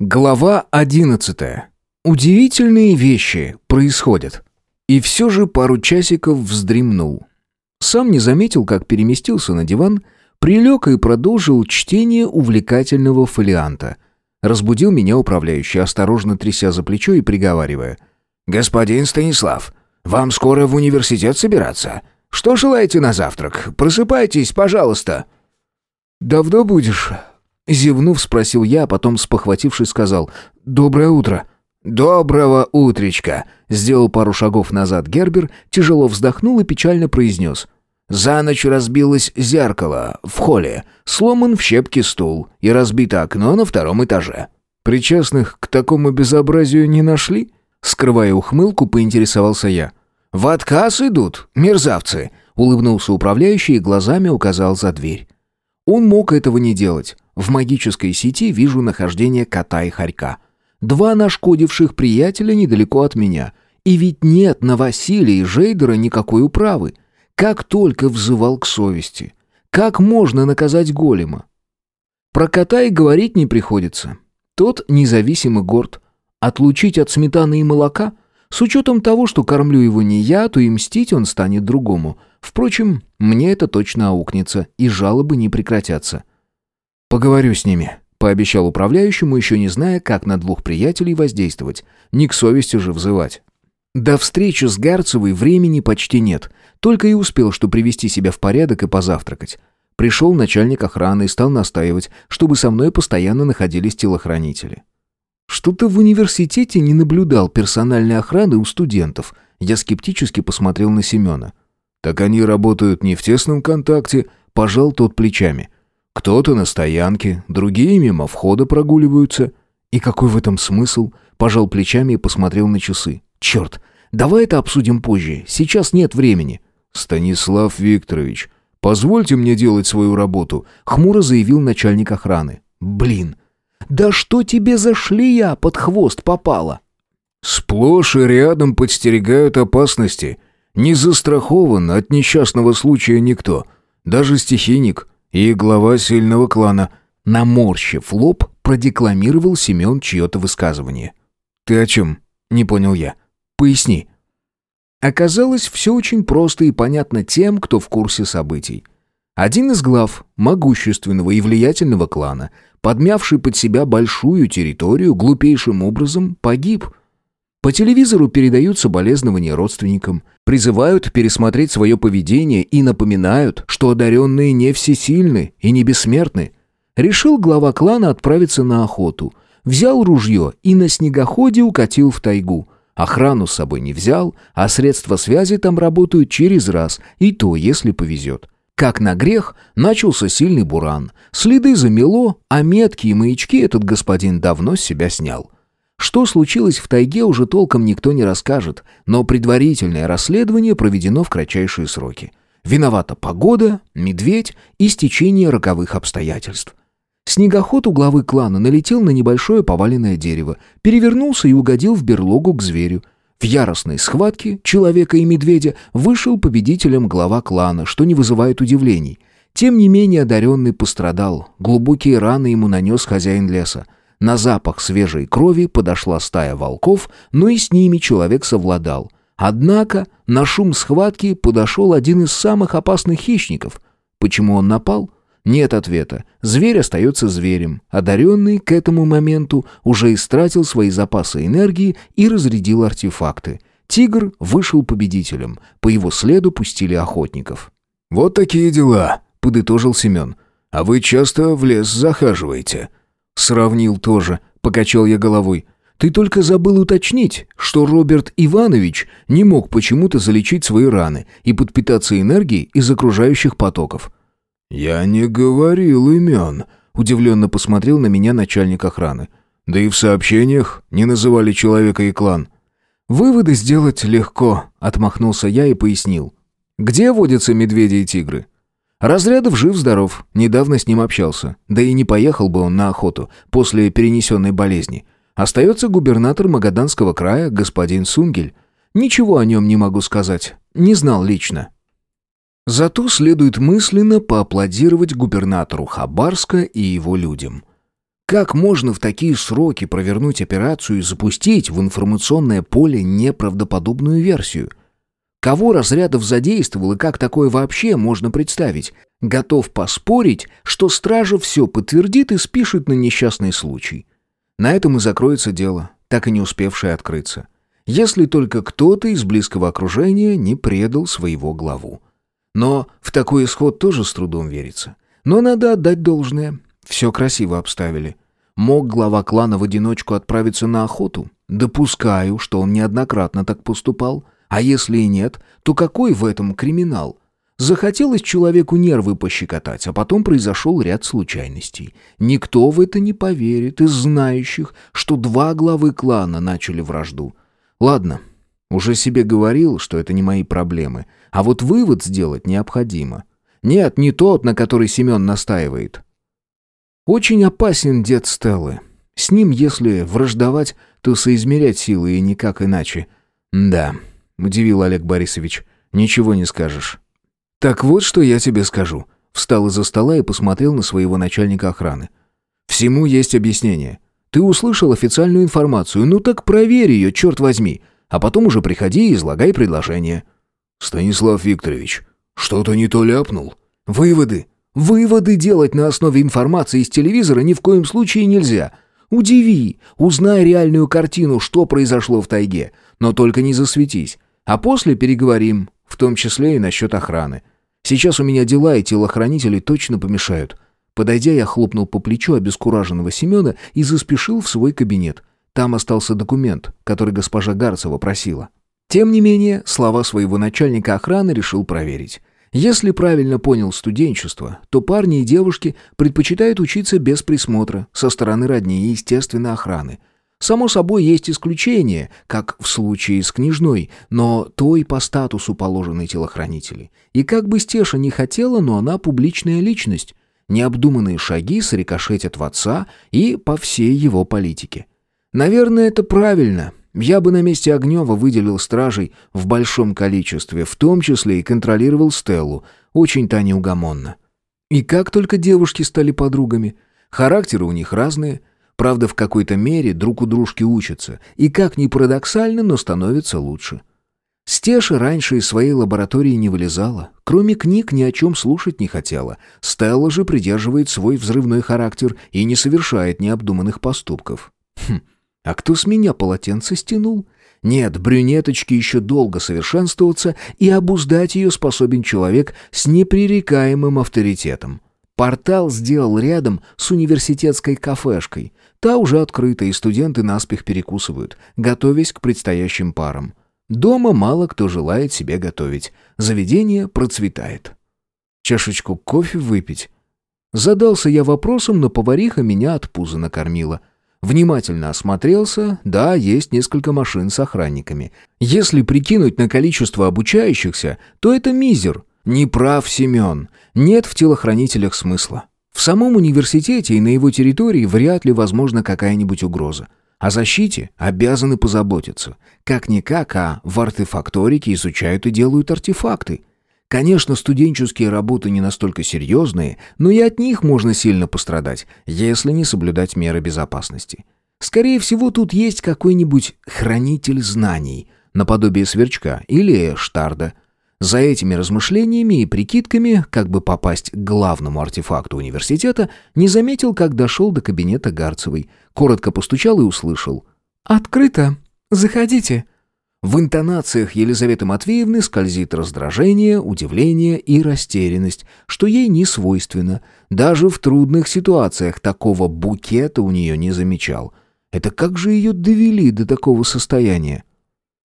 Глава одиннадцатая. Удивительные вещи происходят. И все же пару часиков вздремнул. Сам не заметил, как переместился на диван, прилег и продолжил чтение увлекательного фолианта. Разбудил меня управляющий, осторожно тряся за плечо и приговаривая. «Господин Станислав, вам скоро в университет собираться? Что желаете на завтрак? Просыпайтесь, пожалуйста». «Давно будешь?» Зевнув, спросил я, а потом, спохватившись, сказал «Доброе утро». «Доброго утречка!» Сделал пару шагов назад Гербер, тяжело вздохнул и печально произнес. «За ночь разбилось зеркало в холле, сломан в щепки стул и разбито окно на втором этаже». «Причастных к такому безобразию не нашли?» Скрывая ухмылку, поинтересовался я. «В отказ идут, мерзавцы!» Улыбнулся управляющий и глазами указал за дверь. Он мог этого не делать. В магической сети вижу нахождение кота и хорька. Два нашкодивших приятеля недалеко от меня. И ведь нет на Василия и Жейдера никакой управы. Как только взывал к совести. Как можно наказать голема? Про кота и говорить не приходится. Тот независимый горд. Отлучить от сметаны и молока? С учетом того, что кормлю его не я, то и мстить он станет другому. Впрочем, мне это точно аукнется, и жалобы не прекратятся. «Поговорю с ними», — пообещал управляющему, еще не зная, как на двух приятелей воздействовать. Не к совести же взывать. До встречи с Гарцевой времени почти нет. Только и успел, что привести себя в порядок и позавтракать. Пришел начальник охраны и стал настаивать, чтобы со мной постоянно находились телохранители. Что-то в университете не наблюдал персональной охраны у студентов. Я скептически посмотрел на Семена. «Так они работают не в тесном контакте», — пожал тот плечами. Кто-то на стоянке, другие мимо входа прогуливаются. И какой в этом смысл? Пожал плечами и посмотрел на часы. Черт, давай это обсудим позже, сейчас нет времени. Станислав Викторович, позвольте мне делать свою работу, хмуро заявил начальник охраны. Блин, да что тебе за шлея под хвост попала? Сплошь и рядом подстерегают опасности. Не застрахован от несчастного случая никто, даже стихийник. И глава сильного клана, наморщив лоб, продекламировал Семен чье-то высказывание. «Ты о чем?» — не понял я. «Поясни». Оказалось, все очень просто и понятно тем, кто в курсе событий. Один из глав могущественного и влиятельного клана, подмявший под себя большую территорию, глупейшим образом погиб — по телевизору передают соболезнования родственникам, призывают пересмотреть свое поведение и напоминают, что одаренные не всесильны и не бессмертны. Решил глава клана отправиться на охоту. Взял ружье и на снегоходе укатил в тайгу. Охрану с собой не взял, а средства связи там работают через раз, и то, если повезет. Как на грех, начался сильный буран. Следы замело, а метки и маячки этот господин давно с себя снял. Что случилось в тайге, уже толком никто не расскажет, но предварительное расследование проведено в кратчайшие сроки. Виновата погода, медведь и стечение роковых обстоятельств. Снегоход у главы клана налетел на небольшое поваленное дерево, перевернулся и угодил в берлогу к зверю. В яростной схватке человека и медведя вышел победителем глава клана, что не вызывает удивлений. Тем не менее одаренный пострадал, глубокие раны ему нанес хозяин леса. На запах свежей крови подошла стая волков, но и с ними человек совладал. Однако на шум схватки подошел один из самых опасных хищников. Почему он напал? Нет ответа. Зверь остается зверем. Одаренный к этому моменту уже истратил свои запасы энергии и разрядил артефакты. Тигр вышел победителем. По его следу пустили охотников. «Вот такие дела», — подытожил Семен. «А вы часто в лес захаживаете?» «Сравнил тоже», — покачал я головой. «Ты только забыл уточнить, что Роберт Иванович не мог почему-то залечить свои раны и подпитаться энергией из окружающих потоков». «Я не говорил имен», — удивленно посмотрел на меня начальник охраны. «Да и в сообщениях не называли человека и клан». «Выводы сделать легко», — отмахнулся я и пояснил. «Где водятся медведи и тигры?» Разрядов жив-здоров, недавно с ним общался. Да и не поехал бы он на охоту после перенесенной болезни. Остается губернатор Магаданского края, господин Сунгель. Ничего о нем не могу сказать, не знал лично. Зато следует мысленно поаплодировать губернатору Хабарска и его людям. Как можно в такие сроки провернуть операцию и запустить в информационное поле неправдоподобную версию? Кого Разрядов задействовал и как такое вообще можно представить? Готов поспорить, что стража все подтвердит и спишет на несчастный случай. На этом и закроется дело, так и не успевшее открыться. Если только кто-то из близкого окружения не предал своего главу. Но в такой исход тоже с трудом верится. Но надо отдать должное. Все красиво обставили. Мог глава клана в одиночку отправиться на охоту? Допускаю, что он неоднократно так поступал. А если и нет, то какой в этом криминал? Захотелось человеку нервы пощекотать, а потом произошел ряд случайностей. Никто в это не поверит из знающих, что два главы клана начали вражду. Ладно, уже себе говорил, что это не мои проблемы, а вот вывод сделать необходимо. Нет, не тот, на который Семен настаивает. Очень опасен дед Стеллы. С ним, если враждовать, то соизмерять силы и никак иначе. Да, удивил Олег Борисович. Ничего не скажешь. Так вот, что я тебе скажу. Встал из-за стола и посмотрел на своего начальника охраны. Всему есть объяснение. Ты услышал официальную информацию, ну так проверь ее, черт возьми. А потом уже приходи и излагай предложение. Станислав Викторович, что-то не то ляпнул. Выводы. Выводы делать на основе информации из телевизора ни в коем случае нельзя. Удиви, узнай реальную картину, что произошло в тайге, но только не засветись. А после переговорим, в том числе и насчет охраны. Сейчас у меня дела, и телохранители точно помешают. Подойдя, я хлопнул по плечу обескураженного Семена и заспешил в свой кабинет. Там остался документ, который госпожа Гарцева просила. Тем не менее, слова своего начальника охраны решил проверить. Если правильно понял студенчество, то парни и девушки предпочитают учиться без присмотра, со стороны родни и, естественно, охраны. Само собой, есть исключения, как в случае с княжной, но той по статусу положенной телохранители. И как бы Стеша не хотела, но она публичная личность. Необдуманные шаги срикошетят в отца и по всей его политике. Наверное, это правильно, я бы на месте Огнева выделил стражей в большом количестве, в том числе и контролировал Стеллу, очень та неугомонна. И как только девушки стали подругами, характеры у них разные, правда, в какой-то мере друг у дружки учатся, и как ни парадоксально, но становится лучше. Стеша раньше из своей лаборатории не вылезала, кроме книг ни о чем слушать не хотела. Стелла же придерживает свой взрывной характер и не совершает необдуманных поступков. Хм, а кто с меня полотенце стянул? Нет, брюнеточке еще долго совершенствоваться, и обуздать ее способен человек с непререкаемым авторитетом. Портал сделал рядом с университетской кафешкой. Та уже открыта, и студенты наспех перекусывают, готовясь к предстоящим парам. Дома мало кто желает себе готовить. Заведение процветает. Чашечку кофе выпить. Задался я вопросом, но повариха меня от пуза накормила. Внимательно осмотрелся, да, есть несколько машин с охранниками. Если прикинуть на количество обучающихся, то это мизер. Не прав Семен. Нет в телохранителях смысла. В самом университете и на его территории вряд ли возможна какая-нибудь угроза. О защите обязаны позаботиться. Как-никак, а в артефакторике изучают и делают артефакты. Конечно, студенческие работы не настолько серьезные, но и от них можно сильно пострадать, если не соблюдать меры безопасности. Скорее всего, тут есть какой-нибудь хранитель знаний, наподобие сверчка или штарда. За этими размышлениями и прикидками, как бы попасть к главному артефакту университета, не заметил, как дошел до кабинета Гарцевой. Коротко постучал и услышал. «Открыто. Заходите». В интонациях Елизаветы Матвеевны скользит раздражение, удивление и растерянность, что ей не свойственно. Даже в трудных ситуациях такого букета у нее не замечал. Это как же ее довели до такого состояния?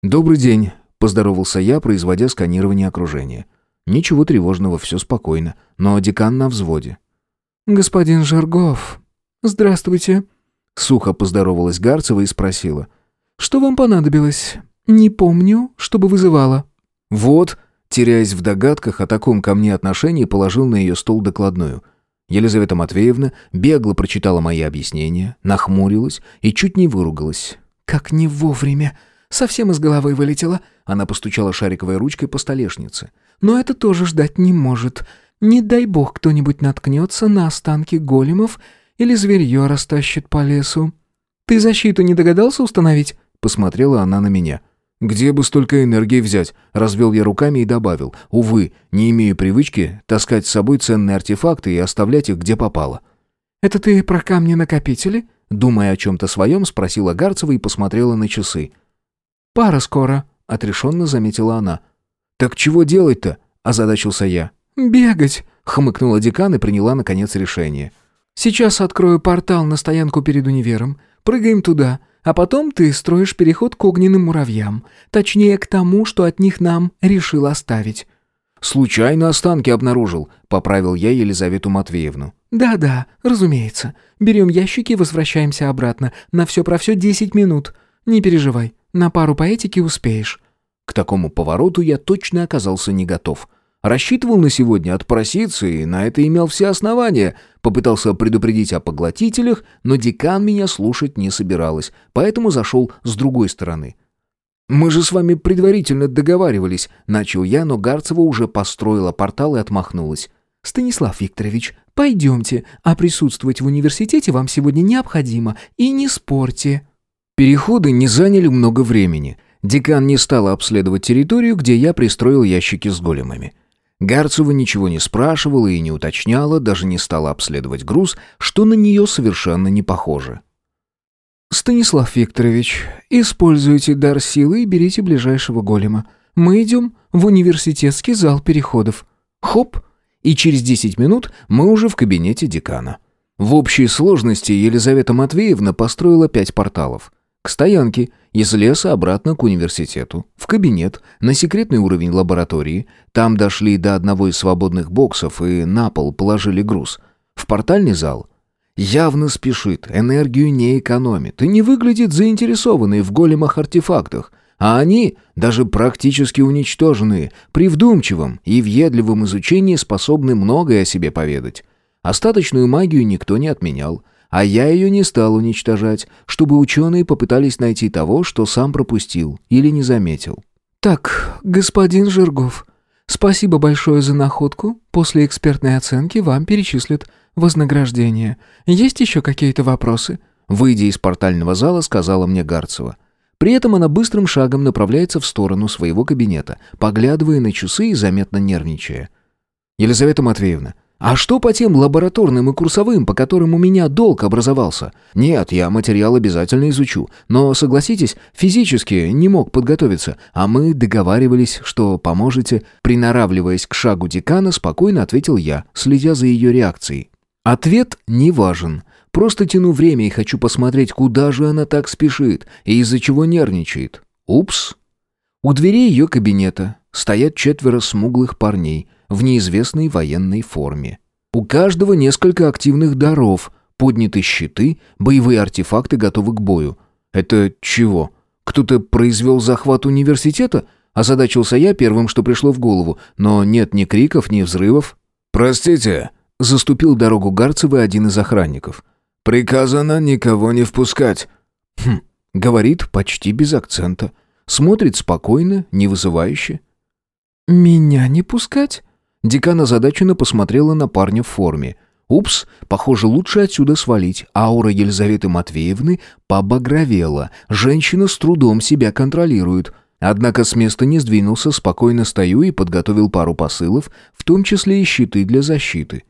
«Добрый день», — поздоровался я, производя сканирование окружения. «Ничего тревожного, все спокойно, но декан на взводе». «Господин Жаргов, здравствуйте», — сухо поздоровалась Гарцева и спросила. «Что вам понадобилось?» «Не помню, чтобы вызывала». «Вот», теряясь в догадках о таком ко мне отношении, положил на ее стол докладную. Елизавета Матвеевна бегло прочитала мои объяснения, нахмурилась и чуть не выругалась. «Как не вовремя! Совсем из головы вылетела!» Она постучала шариковой ручкой по столешнице. «Но это тоже ждать не может. Не дай бог кто-нибудь наткнется на останки големов или зверье растащит по лесу. Ты защиту не догадался установить?» Посмотрела она на меня. «Где бы столько энергии взять?» Развел я руками и добавил. «Увы, не имею привычки таскать с собой ценные артефакты и оставлять их где попало». «Это ты про камни-накопители?» Думая о чем-то своем, спросила Гарцева и посмотрела на часы. «Пара скоро», — отрешенно заметила она. «Так чего делать-то?» — озадачился я. «Бегать», — хмыкнула декан и приняла, наконец, решение. «Сейчас открою портал на стоянку перед универом. Прыгаем туда, а потом ты строишь переход к огненным муравьям. Точнее, к тому, что от них нам решил оставить». «Случайно останки обнаружил», — поправил я Елизавету Матвеевну. «Да-да, разумеется. Берем ящики и возвращаемся обратно. На все про все десять минут. Не переживай, на пару поэтики успеешь». К такому повороту я точно оказался не готов. Рассчитывал на сегодня отпроситься и на это имел все основания. Попытался предупредить о поглотителях, но декан меня слушать не собиралась, поэтому зашел с другой стороны. «Мы же с вами предварительно договаривались», — начал я, но Гарцева уже построила портал и отмахнулась. «Станислав Викторович, пойдемте, а присутствовать в университете вам сегодня необходимо, и не спорьте». Переходы не заняли много времени. Декан не стала обследовать территорию, где я пристроил ящики с големами. Гарцева ничего не спрашивала и не уточняла, даже не стала обследовать груз, что на нее совершенно не похоже. «Станислав Викторович, используйте дар силы и берите ближайшего голема. Мы идем в университетский зал переходов». Хоп! И через десять минут мы уже в кабинете декана. В общей сложности Елизавета Матвеевна построила пять порталов. К стоянке, из леса обратно к университету, в кабинет, на секретный уровень лаборатории. Там дошли до одного из свободных боксов и на пол положили груз. В портальный зал. Явно спешит, энергию не экономит и не выглядит заинтересованной в големах-артефактах. А они, даже практически уничтоженные, при вдумчивом и въедливом изучении способны многое о себе поведать. Остаточную магию никто не отменял – а я ее не стал уничтожать, чтобы ученые попытались найти того, что сам пропустил или не заметил. «Так, господин Жиргов, спасибо большое за находку. После экспертной оценки вам перечислят вознаграждение. Есть еще какие-то вопросы?» Выйдя из портального зала, сказала мне Гарцева. При этом она быстрым шагом направляется в сторону своего кабинета, поглядывая на часы и заметно нервничая. «Елизавета Матвеевна, а что по тем лабораторным и курсовым, по которым у меня долг образовался? Нет, я материал обязательно изучу. Но, согласитесь, физически не мог подготовиться, а мы договаривались, что поможете. Приноравливаясь к шагу декана, спокойно ответил я, следя за ее реакцией. Ответ не важен. Просто тяну время и хочу посмотреть, куда же она так спешит и из-за чего нервничает. Упс. У дверей ее кабинета стоят четверо смуглых парней – в неизвестной военной форме. У каждого несколько активных даров, подняты щиты, боевые артефакты готовы к бою. Это чего? Кто-то произвел захват университета? Озадачился я первым, что пришло в голову, но нет ни криков, ни взрывов. «Простите», — заступил дорогу Гарцевой один из охранников. «Приказано никого не впускать». «Хм», — говорит почти без акцента. Смотрит спокойно, не вызывающе. «Меня не пускать?» Декан озадаченно посмотрела на парня в форме. Упс, похоже, лучше отсюда свалить. Аура Елизаветы Матвеевны побагровела. Женщина с трудом себя контролирует. Однако с места не сдвинулся, спокойно стою и подготовил пару посылов, в том числе и щиты для защиты.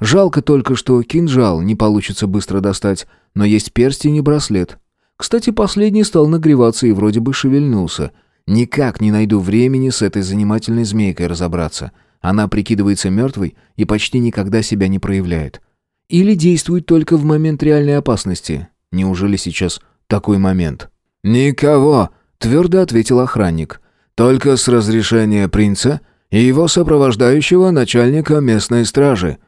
Жалко только, что кинжал не получится быстро достать, но есть перстень и браслет. Кстати, последний стал нагреваться и вроде бы шевельнулся. Никак не найду времени с этой занимательной змейкой разобраться. Она прикидывается мертвой и почти никогда себя не проявляет. Или действует только в момент реальной опасности. Неужели сейчас такой момент? «Никого», — твердо ответил охранник. «Только с разрешения принца и его сопровождающего начальника местной стражи».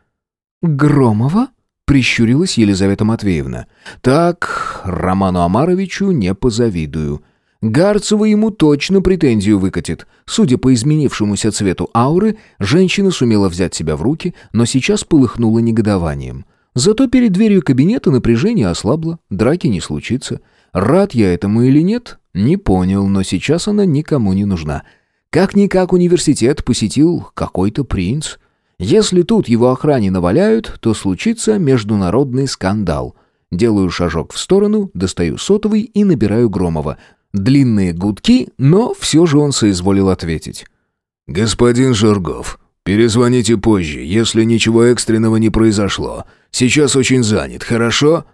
«Громова?» — прищурилась Елизавета Матвеевна. «Так, Роману Амаровичу не позавидую. Гарцева ему точно претензию выкатит. Судя по изменившемуся цвету ауры, женщина сумела взять себя в руки, но сейчас полыхнула негодованием. Зато перед дверью кабинета напряжение ослабло, драки не случится. Рад я этому или нет, не понял, но сейчас она никому не нужна. Как-никак университет посетил какой-то принц. Если тут его охране наваляют, то случится международный скандал. Делаю шажок в сторону, достаю сотовый и набираю Громова. Длинные гудки, но все же он соизволил ответить. «Господин Жиргов, перезвоните позже, если ничего экстренного не произошло. Сейчас очень занят, хорошо?»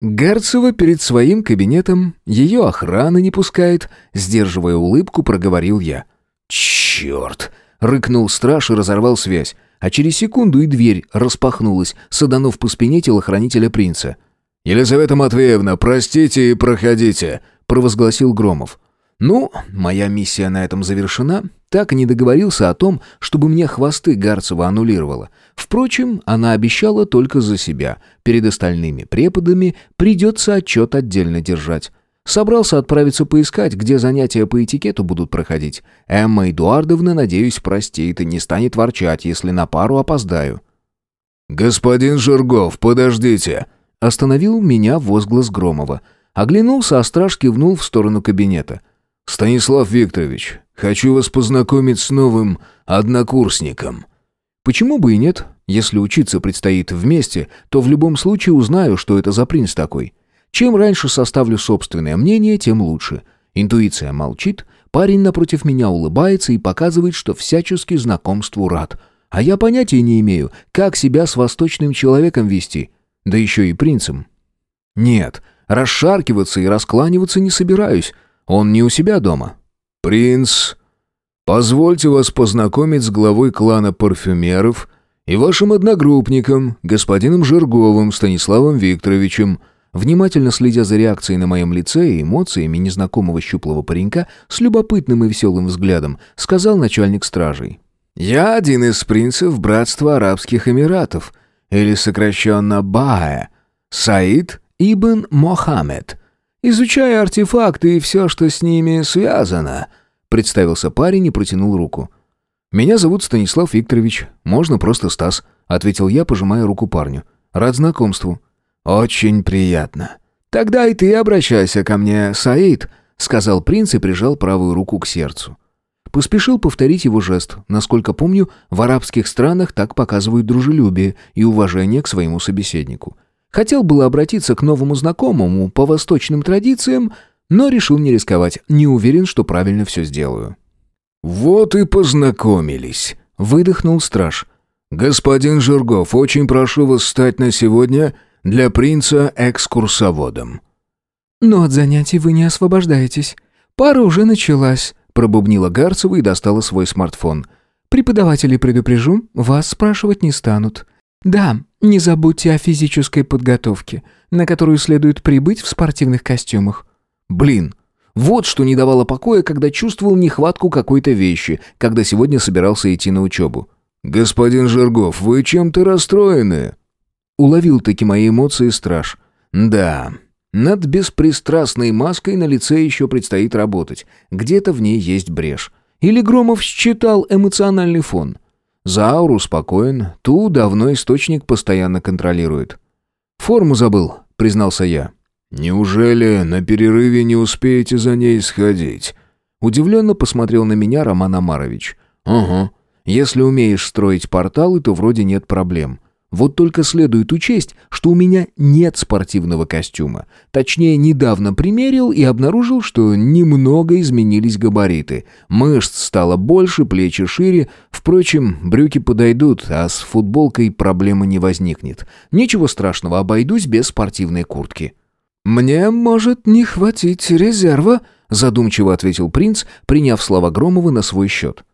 Гарцева перед своим кабинетом, ее охрана не пускает, сдерживая улыбку, проговорил я. «Черт!» — рыкнул страж и разорвал связь, а через секунду и дверь распахнулась, саданув по спине телохранителя принца. «Елизавета Матвеевна, простите и проходите», — провозгласил Громов. «Ну, моя миссия на этом завершена. Так и не договорился о том, чтобы мне хвосты Гарцева аннулировала. Впрочем, она обещала только за себя. Перед остальными преподами придется отчет отдельно держать. Собрался отправиться поискать, где занятия по этикету будут проходить. Эмма Эдуардовна, надеюсь, простит и не станет ворчать, если на пару опоздаю. «Господин Жиргов, подождите!» Остановил меня возглас Громова. Оглянулся, а страж кивнул в сторону кабинета. «Станислав Викторович, хочу вас познакомить с новым однокурсником». «Почему бы и нет? Если учиться предстоит вместе, то в любом случае узнаю, что это за принц такой. Чем раньше составлю собственное мнение, тем лучше. Интуиция молчит, парень напротив меня улыбается и показывает, что всячески знакомству рад. А я понятия не имею, как себя с восточным человеком вести, да еще и принцем. Нет, расшаркиваться и раскланиваться не собираюсь». Он не у себя дома. Принц, позвольте вас познакомить с главой клана парфюмеров и вашим одногруппником, господином Жирговым Станиславом Викторовичем, внимательно следя за реакцией на моем лице и эмоциями незнакомого щуплого паренька с любопытным и веселым взглядом, сказал начальник стражей. «Я один из принцев Братства Арабских Эмиратов, или сокращенно БАЭ, Саид Ибн Мохаммед, Изучая артефакты и все, что с ними связано», — представился парень и протянул руку. «Меня зовут Станислав Викторович, можно просто Стас», — ответил я, пожимая руку парню. «Рад знакомству». «Очень приятно. Тогда и ты обращайся ко мне, Саид», — сказал принц и прижал правую руку к сердцу. Поспешил повторить его жест. Насколько помню, в арабских странах так показывают дружелюбие и уважение к своему собеседнику. Хотел было обратиться к новому знакомому по восточным традициям, но решил не рисковать, не уверен, что правильно все сделаю. «Вот и познакомились», — выдохнул страж. «Господин Жиргов, очень прошу вас стать на сегодня для принца экскурсоводом». «Но от занятий вы не освобождаетесь. Пара уже началась», — пробубнила Гарцева и достала свой смартфон. «Преподавателей предупрежу, вас спрашивать не станут. Да, не забудьте о физической подготовке, на которую следует прибыть в спортивных костюмах. Блин, вот что не давало покоя, когда чувствовал нехватку какой-то вещи, когда сегодня собирался идти на учебу. «Господин Жиргов, вы чем-то расстроены?» Уловил таки мои эмоции страж. «Да, над беспристрастной маской на лице еще предстоит работать. Где-то в ней есть брешь. Или Громов считал эмоциональный фон. За ауру спокоен, ту давно источник постоянно контролирует. «Форму забыл», — признался я. «Неужели на перерыве не успеете за ней сходить?» Удивленно посмотрел на меня Роман Амарович. «Ага. Если умеешь строить порталы, то вроде нет проблем. Вот только следует учесть, что у меня нет спортивного костюма. Точнее, недавно примерил и обнаружил, что немного изменились габариты. Мышц стало больше, плечи шире. Впрочем, брюки подойдут, а с футболкой проблемы не возникнет. Ничего страшного, обойдусь без спортивной куртки. «Мне может не хватить резерва», — задумчиво ответил принц, приняв слова Громова на свой счет.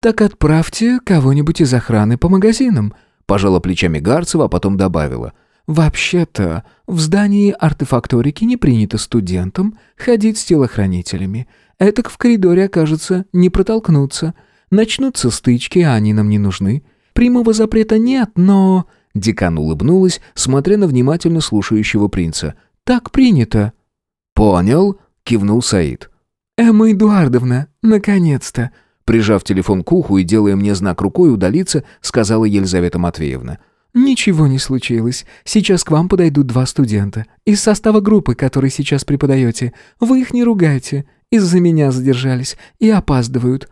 «Так отправьте кого-нибудь из охраны по магазинам», Пожала плечами Гарцева, а потом добавила. «Вообще-то, в здании артефакторики не принято студентам ходить с телохранителями. Этак в коридоре окажется не протолкнуться. Начнутся стычки, а они нам не нужны. Прямого запрета нет, но...» Декан улыбнулась, смотря на внимательно слушающего принца. «Так принято». «Понял», — кивнул Саид. «Эмма Эдуардовна, наконец-то!» Прижав телефон к уху и делая мне знак рукой удалиться, сказала Елизавета Матвеевна. «Ничего не случилось. Сейчас к вам подойдут два студента. Из состава группы, которой сейчас преподаете. Вы их не ругайте. Из-за меня задержались и опаздывают».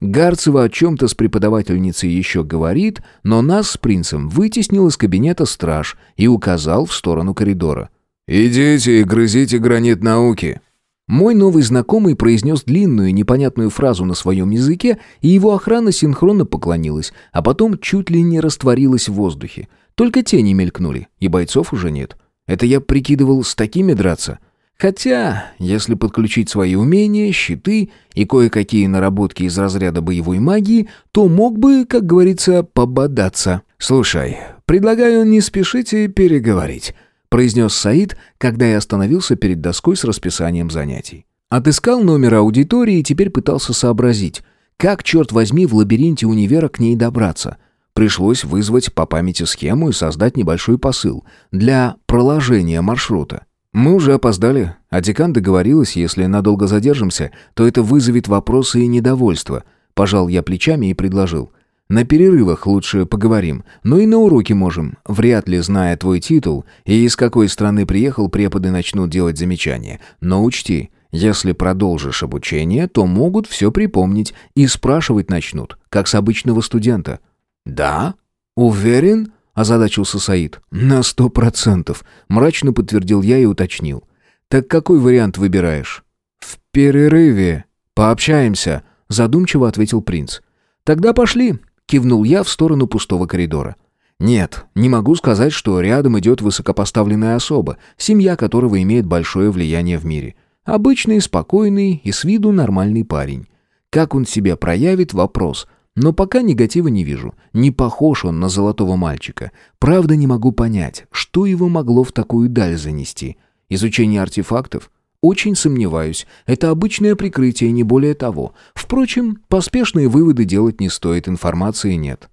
Гарцева о чем-то с преподавательницей еще говорит, но нас с принцем вытеснил из кабинета страж и указал в сторону коридора. «Идите и грызите гранит науки». Мой новый знакомый произнес длинную непонятную фразу на своем языке, и его охрана синхронно поклонилась, а потом чуть ли не растворилась в воздухе. Только тени мелькнули, и бойцов уже нет. Это я прикидывал с такими драться. Хотя, если подключить свои умения, щиты и кое-какие наработки из разряда боевой магии, то мог бы, как говорится, пободаться. «Слушай, предлагаю не спешить и переговорить», — произнес Саид, когда я остановился перед доской с расписанием занятий. Отыскал номер аудитории и теперь пытался сообразить, как, черт возьми, в лабиринте универа к ней добраться. Пришлось вызвать по памяти схему и создать небольшой посыл для проложения маршрута. Мы уже опоздали, а декан договорилась, если надолго задержимся, то это вызовет вопросы и недовольство. Пожал я плечами и предложил. На перерывах лучше поговорим, но и на уроке можем. Вряд ли, зная твой титул и из какой страны приехал, преподы начнут делать замечания. Но учти, если продолжишь обучение, то могут все припомнить и спрашивать начнут, как с обычного студента. «Да? Уверен?» озадачился Саид. «На сто процентов», — мрачно подтвердил я и уточнил. «Так какой вариант выбираешь?» «В перерыве. Пообщаемся», — задумчиво ответил принц. «Тогда пошли», — кивнул я в сторону пустого коридора. «Нет, не могу сказать, что рядом идет высокопоставленная особа, семья которого имеет большое влияние в мире. Обычный, спокойный и с виду нормальный парень. Как он себя проявит – вопрос, но пока негатива не вижу. Не похож он на золотого мальчика. Правда, не могу понять, что его могло в такую даль занести. Изучение артефактов? Очень сомневаюсь. Это обычное прикрытие, не более того. Впрочем, поспешные выводы делать не стоит, информации нет.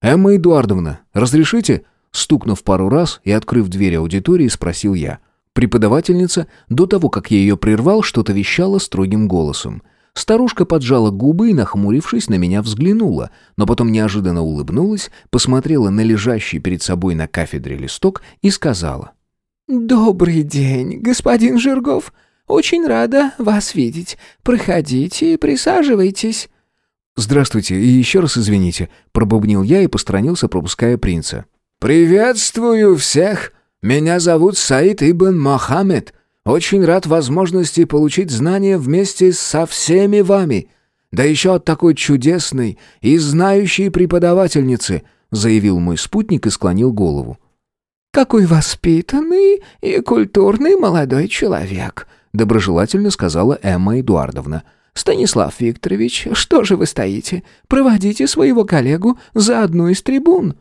«Эмма Эдуардовна, разрешите?» Стукнув пару раз и открыв дверь аудитории, спросил я. Преподавательница, до того, как я ее прервал, что-то вещала строгим голосом. Старушка поджала губы и, нахмурившись, на меня взглянула, но потом неожиданно улыбнулась, посмотрела на лежащий перед собой на кафедре листок и сказала. «Добрый день, господин Жиргов. Очень рада вас видеть. Проходите и присаживайтесь». «Здравствуйте и еще раз извините», — пробубнил я и посторонился, пропуская принца. «Приветствую всех. Меня зовут Саид Ибн Мохаммед. Очень рад возможности получить знания вместе со всеми вами. Да еще от такой чудесной и знающей преподавательницы», заявил мой спутник и склонил голову. «Какой воспитанный и культурный молодой человек», доброжелательно сказала Эмма Эдуардовна. «Станислав Викторович, что же вы стоите? Проводите своего коллегу за одну из трибун».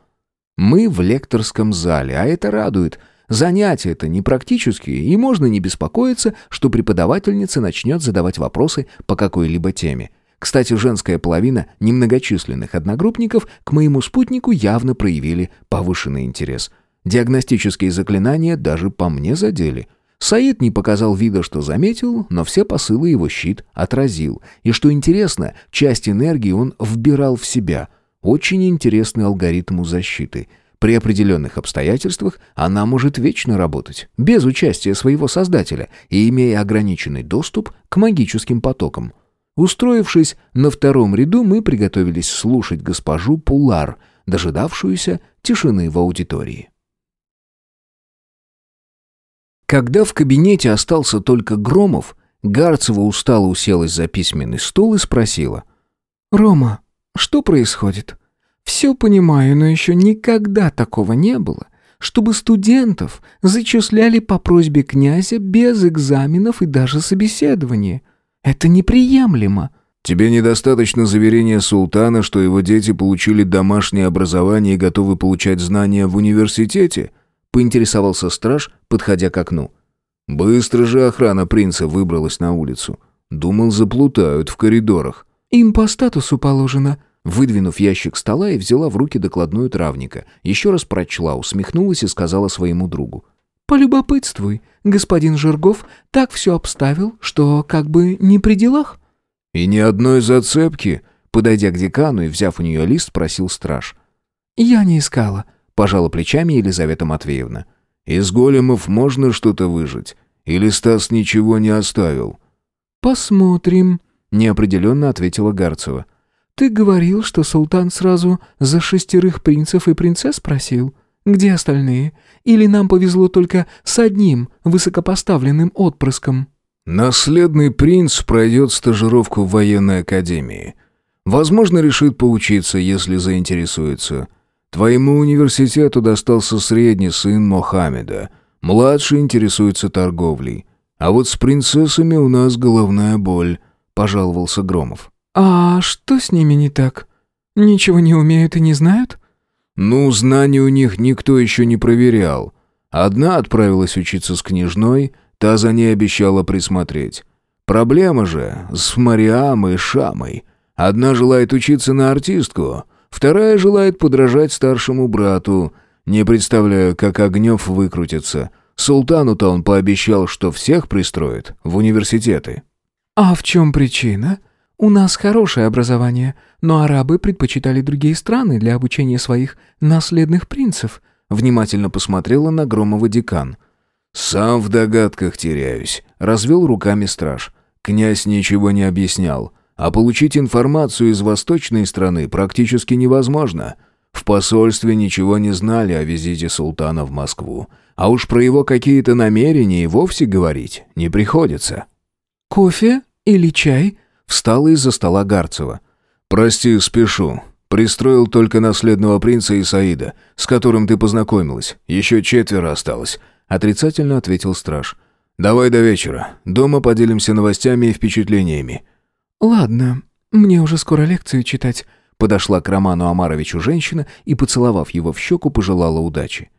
«Мы в лекторском зале, а это радует. Занятие это не практические, и можно не беспокоиться, что преподавательница начнет задавать вопросы по какой-либо теме. Кстати, женская половина немногочисленных одногруппников к моему спутнику явно проявили повышенный интерес. Диагностические заклинания даже по мне задели. Саид не показал вида, что заметил, но все посылы его щит отразил. И что интересно, часть энергии он вбирал в себя. Очень интересный алгоритм защиты — при определенных обстоятельствах она может вечно работать, без участия своего создателя и имея ограниченный доступ к магическим потокам. Устроившись на втором ряду, мы приготовились слушать госпожу Пулар, дожидавшуюся тишины в аудитории. Когда в кабинете остался только Громов, Гарцева устало уселась за письменный стол и спросила. «Рома, что происходит?» Все понимаю, но еще никогда такого не было, чтобы студентов зачисляли по просьбе князя без экзаменов и даже собеседования. Это неприемлемо. Тебе недостаточно заверения султана, что его дети получили домашнее образование и готовы получать знания в университете? Поинтересовался страж, подходя к окну. Быстро же охрана принца выбралась на улицу. Думал, заплутают в коридорах. Им по статусу положено, Выдвинув ящик стола и взяла в руки докладную травника, еще раз прочла, усмехнулась и сказала своему другу. «Полюбопытствуй, господин Жиргов так все обставил, что как бы не при делах». «И ни одной зацепки», — подойдя к декану и взяв у нее лист, просил страж. «Я не искала», — пожала плечами Елизавета Матвеевна. «Из големов можно что-то выжить? Или Стас ничего не оставил?» «Посмотрим», — неопределенно ответила Гарцева. «Ты говорил, что султан сразу за шестерых принцев и принцесс просил? Где остальные? Или нам повезло только с одним высокопоставленным отпрыском?» «Наследный принц пройдет стажировку в военной академии. Возможно, решит поучиться, если заинтересуется. Твоему университету достался средний сын Мохаммеда. Младший интересуется торговлей. А вот с принцессами у нас головная боль», — пожаловался Громов. «А что с ними не так? Ничего не умеют и не знают?» «Ну, знаний у них никто еще не проверял. Одна отправилась учиться с княжной, та за ней обещала присмотреть. Проблема же с Мариамой и Шамой. Одна желает учиться на артистку, вторая желает подражать старшему брату. Не представляю, как Огнев выкрутится. Султану-то он пообещал, что всех пристроит в университеты». «А в чем причина?» У нас хорошее образование, но арабы предпочитали другие страны для обучения своих наследных принцев», внимательно посмотрела на Громова декан. «Сам в догадках теряюсь», — развел руками страж. «Князь ничего не объяснял, а получить информацию из восточной страны практически невозможно. В посольстве ничего не знали о визите султана в Москву, а уж про его какие-то намерения и вовсе говорить не приходится». «Кофе или чай?» Встала из-за стола Гарцева. «Прости, спешу. Пристроил только наследного принца Исаида, с которым ты познакомилась. Еще четверо осталось», — отрицательно ответил страж. «Давай до вечера. Дома поделимся новостями и впечатлениями». «Ладно, мне уже скоро лекцию читать», — подошла к Роману Амаровичу женщина и, поцеловав его в щеку, пожелала удачи.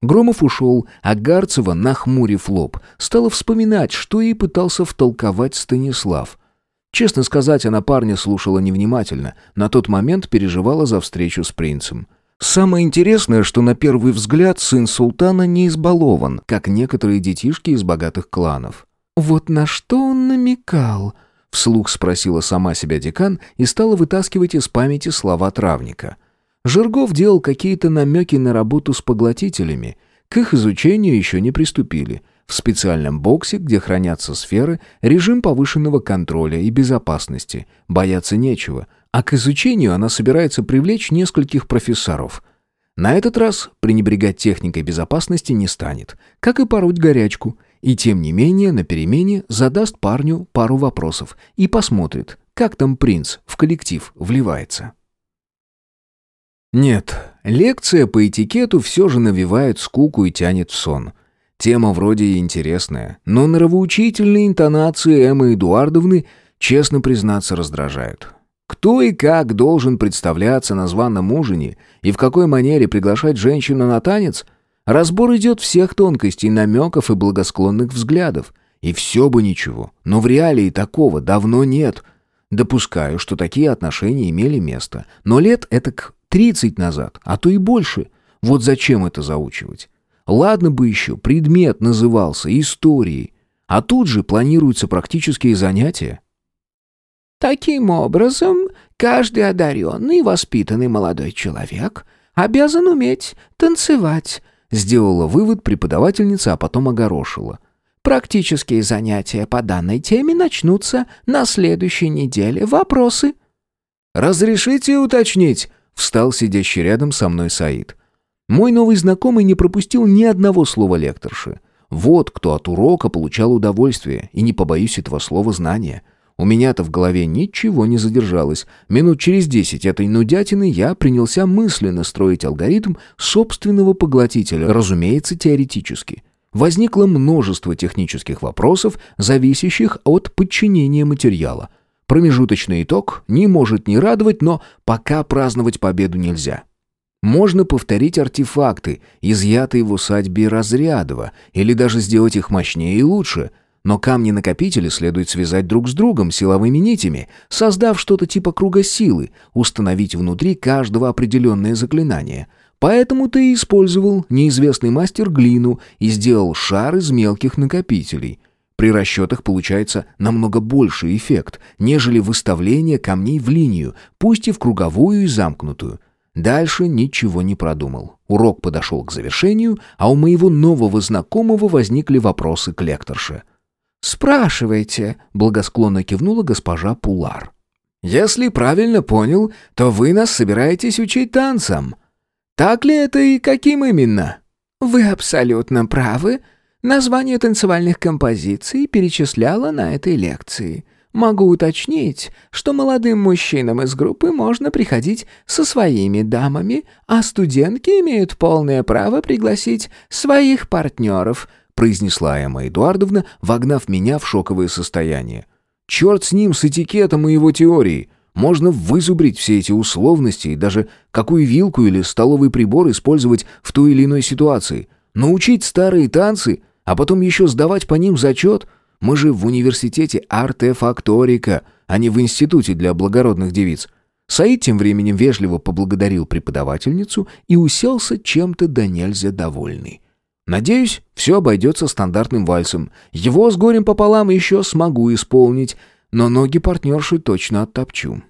Громов ушел, а Гарцева, нахмурив лоб, стала вспоминать, что ей пытался втолковать Станислав — Честно сказать, она парня слушала невнимательно, на тот момент переживала за встречу с принцем. Самое интересное, что на первый взгляд сын султана не избалован, как некоторые детишки из богатых кланов. «Вот на что он намекал?» — вслух спросила сама себя декан и стала вытаскивать из памяти слова травника. Жиргов делал какие-то намеки на работу с поглотителями. К их изучению еще не приступили — в специальном боксе, где хранятся сферы, режим повышенного контроля и безопасности. Бояться нечего. А к изучению она собирается привлечь нескольких профессоров. На этот раз пренебрегать техникой безопасности не станет, как и пороть горячку. И тем не менее на перемене задаст парню пару вопросов и посмотрит, как там принц в коллектив вливается. Нет, лекция по этикету все же навевает скуку и тянет в сон. Тема вроде и интересная, но нравоучительные интонации Эммы Эдуардовны, честно признаться, раздражают. Кто и как должен представляться на званом ужине и в какой манере приглашать женщину на танец? Разбор идет всех тонкостей, намеков и благосклонных взглядов. И все бы ничего, но в реалии такого давно нет. Допускаю, что такие отношения имели место, но лет это к 30 назад, а то и больше. Вот зачем это заучивать? Ладно бы еще предмет назывался историей, а тут же планируются практические занятия. Таким образом, каждый одаренный и воспитанный молодой человек обязан уметь танцевать, сделала вывод преподавательница, а потом огорошила. Практические занятия по данной теме начнутся на следующей неделе. Вопросы? «Разрешите уточнить?» — встал сидящий рядом со мной Саид. Мой новый знакомый не пропустил ни одного слова лекторши. Вот кто от урока получал удовольствие, и не побоюсь этого слова знания. У меня-то в голове ничего не задержалось. Минут через десять этой нудятины я принялся мысленно строить алгоритм собственного поглотителя, разумеется, теоретически. Возникло множество технических вопросов, зависящих от подчинения материала. Промежуточный итог не может не радовать, но пока праздновать победу нельзя. Можно повторить артефакты, изъятые в усадьбе Разрядова, или даже сделать их мощнее и лучше. Но камни-накопители следует связать друг с другом силовыми нитями, создав что-то типа круга силы, установить внутри каждого определенное заклинание. Поэтому ты использовал неизвестный мастер глину и сделал шар из мелких накопителей. При расчетах получается намного больший эффект, нежели выставление камней в линию, пусть и в круговую и замкнутую. Дальше ничего не продумал. Урок подошел к завершению, а у моего нового знакомого возникли вопросы к лекторше. «Спрашивайте», — благосклонно кивнула госпожа Пулар. Если правильно понял, то вы нас собираетесь учить танцам. Так ли это и каким именно?» «Вы абсолютно правы. Название танцевальных композиций перечисляла на этой лекции. Могу уточнить, что молодым мужчинам из группы можно приходить со своими дамами, а студентки имеют полное право пригласить своих партнеров», произнесла Эмма Эдуардовна, вогнав меня в шоковое состояние. «Черт с ним, с этикетом и его теорией. Можно вызубрить все эти условности и даже какую вилку или столовый прибор использовать в той или иной ситуации. Научить старые танцы, а потом еще сдавать по ним зачет – мы же в университете артефакторика, а не в институте для благородных девиц. Саид тем временем вежливо поблагодарил преподавательницу и уселся чем-то да нельзя довольный. Надеюсь, все обойдется стандартным вальсом. Его с горем пополам еще смогу исполнить, но ноги партнерши точно оттопчу.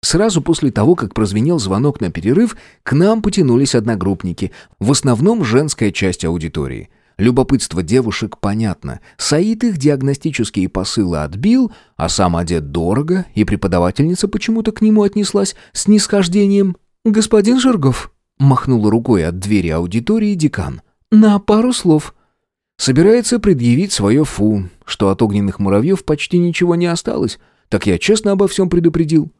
Сразу после того, как прозвенел звонок на перерыв, к нам потянулись одногруппники, в основном женская часть аудитории – Любопытство девушек понятно. Саид их диагностические посылы отбил, а сам одет дорого, и преподавательница почему-то к нему отнеслась с нисхождением. «Господин Жиргов», — махнула рукой от двери аудитории декан, — «на пару слов». Собирается предъявить свое фу, что от огненных муравьев почти ничего не осталось. Так я честно обо всем предупредил.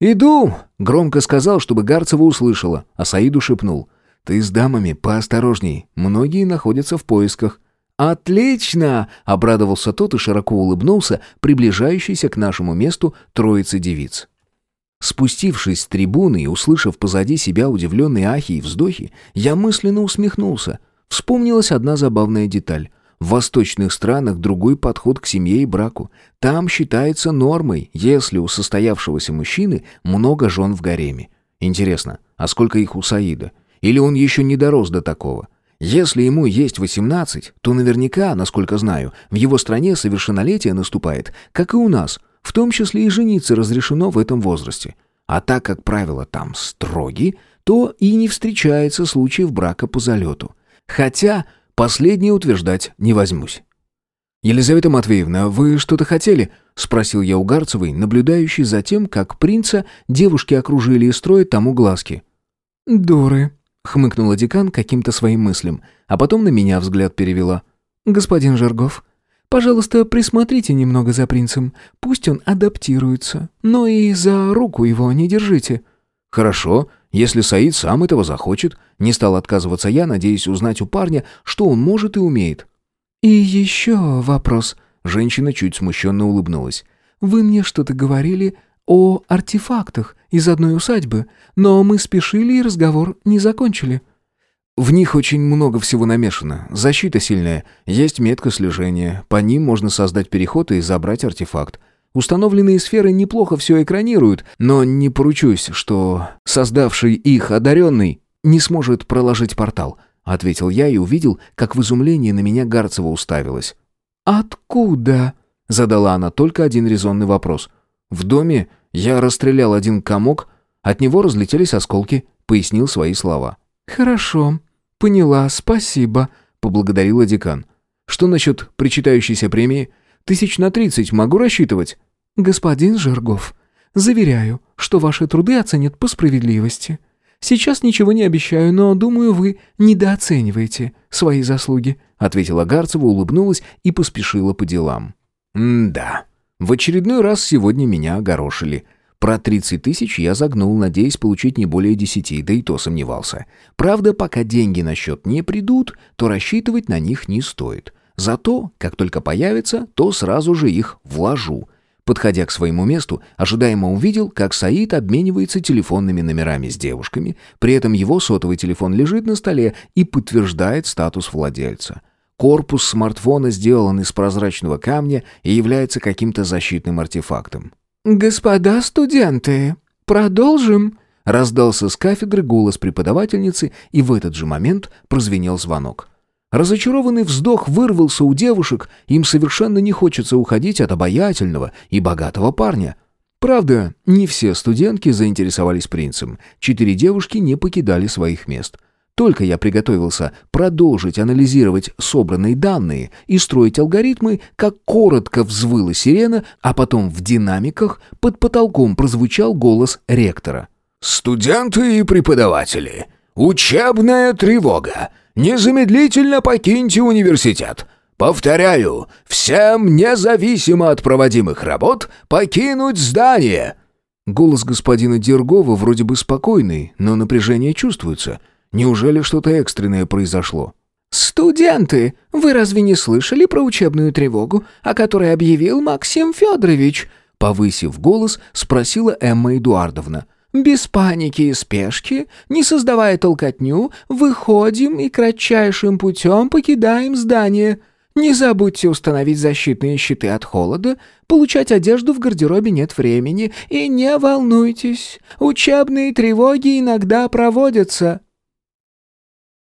«Иду!» — громко сказал, чтобы Гарцева услышала, а Саиду шепнул — «Ты с дамами поосторожней, многие находятся в поисках». «Отлично!» — обрадовался тот и широко улыбнулся, приближающийся к нашему месту троицы девиц. Спустившись с трибуны и услышав позади себя удивленные ахи и вздохи, я мысленно усмехнулся. Вспомнилась одна забавная деталь. В восточных странах другой подход к семье и браку. Там считается нормой, если у состоявшегося мужчины много жен в гареме. Интересно, а сколько их у Саида? Или он еще не дорос до такого? Если ему есть 18, то наверняка, насколько знаю, в его стране совершеннолетие наступает, как и у нас, в том числе и жениться разрешено в этом возрасте. А так как правила там строги, то и не встречается случаев брака по залету. Хотя последнее утверждать не возьмусь. «Елизавета Матвеевна, вы что-то хотели?» — спросил я у Гарцевой, наблюдающей за тем, как принца девушки окружили и строят тому глазки. «Дуры», хмыкнула декан каким-то своим мыслям, а потом на меня взгляд перевела. «Господин Жиргов, пожалуйста, присмотрите немного за принцем. Пусть он адаптируется, но и за руку его не держите». «Хорошо, если Саид сам этого захочет». Не стал отказываться я, надеясь узнать у парня, что он может и умеет. «И еще вопрос». Женщина чуть смущенно улыбнулась. «Вы мне что-то говорили о артефактах из одной усадьбы, но мы спешили и разговор не закончили». В них очень много всего намешано. Защита сильная, есть метка слежения, по ним можно создать переход и забрать артефакт. Установленные сферы неплохо все экранируют, но не поручусь, что создавший их одаренный не сможет проложить портал», — ответил я и увидел, как в изумлении на меня Гарцева уставилась. «Откуда?» — задала она только один резонный вопрос. «В доме я расстрелял один комок, от него разлетелись осколки, пояснил свои слова. «Хорошо, поняла, спасибо», — поблагодарила декан. «Что насчет причитающейся премии? Тысяч на тридцать могу рассчитывать?» «Господин Жиргов, заверяю, что ваши труды оценят по справедливости. Сейчас ничего не обещаю, но, думаю, вы недооцениваете свои заслуги», — ответила Гарцева, улыбнулась и поспешила по делам. «М-да». В очередной раз сегодня меня огорошили. Про 30 тысяч я загнул, надеясь получить не более 10, да и то сомневался. Правда, пока деньги на счет не придут, то рассчитывать на них не стоит. Зато, как только появятся, то сразу же их вложу. Подходя к своему месту, ожидаемо увидел, как Саид обменивается телефонными номерами с девушками, при этом его сотовый телефон лежит на столе и подтверждает статус владельца. Корпус смартфона сделан из прозрачного камня и является каким-то защитным артефактом. «Господа студенты, продолжим?» Раздался с кафедры голос преподавательницы, и в этот же момент прозвенел звонок. Разочарованный вздох вырвался у девушек, им совершенно не хочется уходить от обаятельного и богатого парня. Правда, не все студентки заинтересовались принцем. Четыре девушки не покидали своих мест. Только я приготовился продолжить анализировать собранные данные и строить алгоритмы, как коротко взвыла сирена, а потом в динамиках под потолком прозвучал голос ректора. «Студенты и преподаватели, учебная тревога! Незамедлительно покиньте университет! Повторяю, всем, независимо от проводимых работ, покинуть здание!» Голос господина Дергова вроде бы спокойный, но напряжение чувствуется. Неужели что-то экстренное произошло? «Студенты, вы разве не слышали про учебную тревогу, о которой объявил Максим Федорович?» Повысив голос, спросила Эмма Эдуардовна. «Без паники и спешки, не создавая толкотню, выходим и кратчайшим путем покидаем здание. Не забудьте установить защитные щиты от холода, получать одежду в гардеробе нет времени, и не волнуйтесь, учебные тревоги иногда проводятся».